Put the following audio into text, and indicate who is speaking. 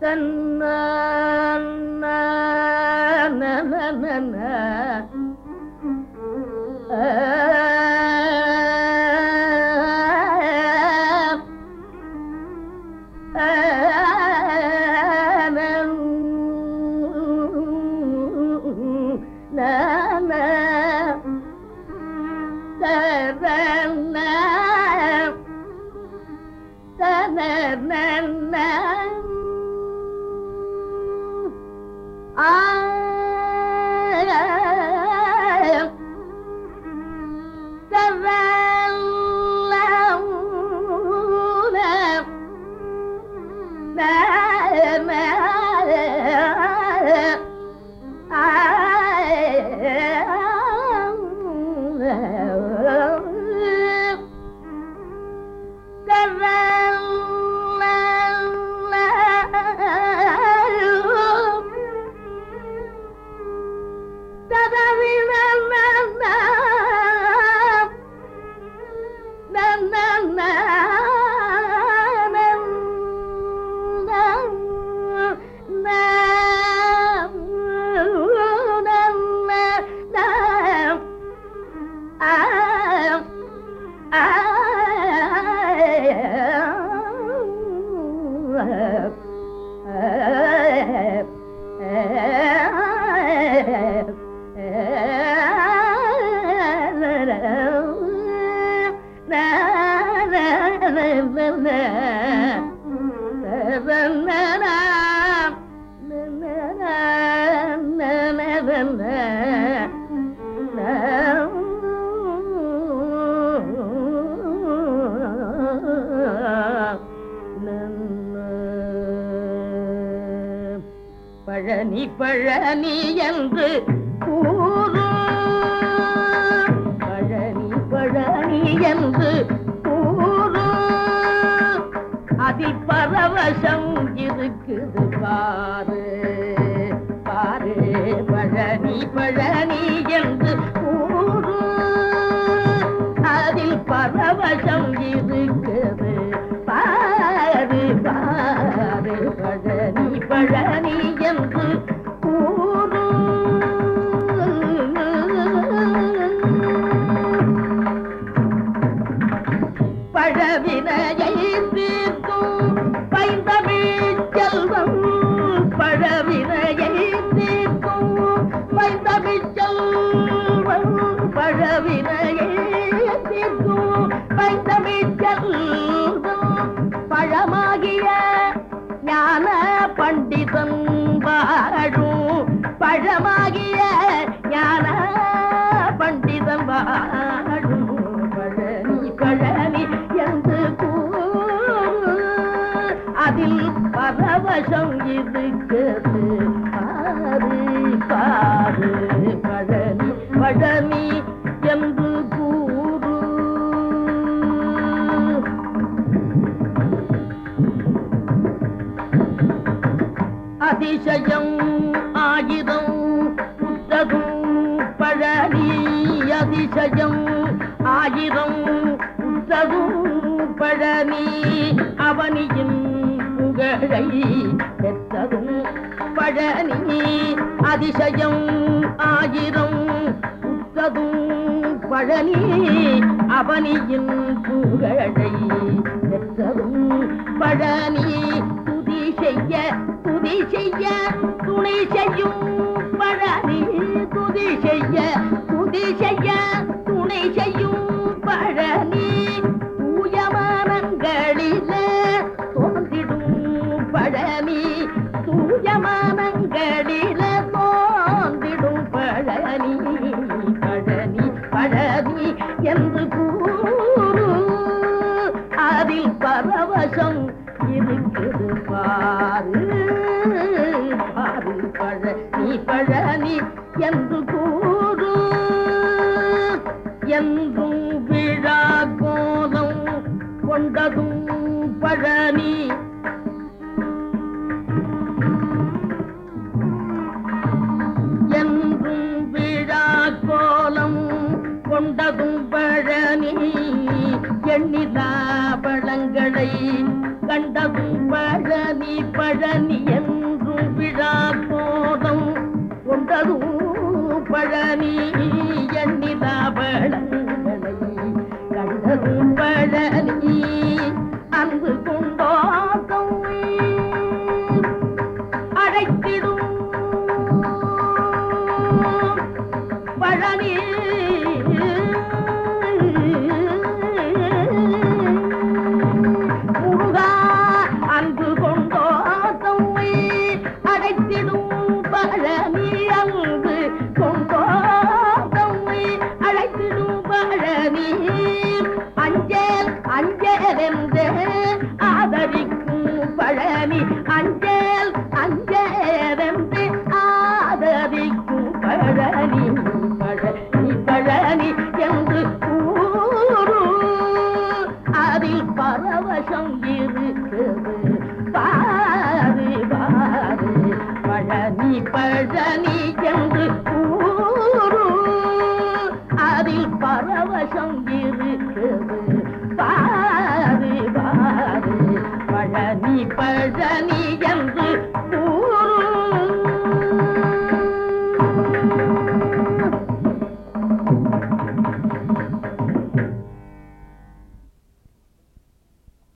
Speaker 1: na na na na na na na na na na na Palani என்று கூறு பழனி பழனி என்று கூறு அதில் பரவசம் இருக்குது பாரு. பாரு பழனி பழனி என்று கூறு அதில் பரவசம் இருக்குது. பாரு பாரு பழனி பழனி பழமாகிய ஞான பண்டிதன் வாழும். பழமாகிய ஞான பண்டிதன் வாழும். பழனி பழனி என்று கூறு. அதில் பரவசம் இருக்கிறது. ஆலயம் ஆயுதம் புத்தகம் பழனி அதிசயம். ஆயிரம் புத்தகம் பழனி அவனியின் புகழை பெற்றதும் பழனி அதிசயம். ஆயிரம் புத்ததும் பழனி அவனியின் புகழை பெற்றதும் பழனி துதி செய்ய செய்ய துணை செய்யும் பழனி துதி செய்ய துதி செய்ய துணை செய்யும் பழனி தூயமானங்களில தோன்றிடும் பழனி. தூயமானங்களில தோன்றிடும் பழனி பழனி பழனி என்று கூறு. அதில் பரவசம் இருக்கிறது பாரு. என்று கூறு என்றும் விழா கோலம் கொண்டதும் பழனி. என்றும் விழா கோலம் கொண்டதும் பழனி. எண்ணிலா பழங்களை கண்டதும் பழனி பழனிய. பழனி பழனி பழனி என்று கூறு. அதில் பரவசம் இருக்கிறது. பாரு பாரு பழனி பழனி என்று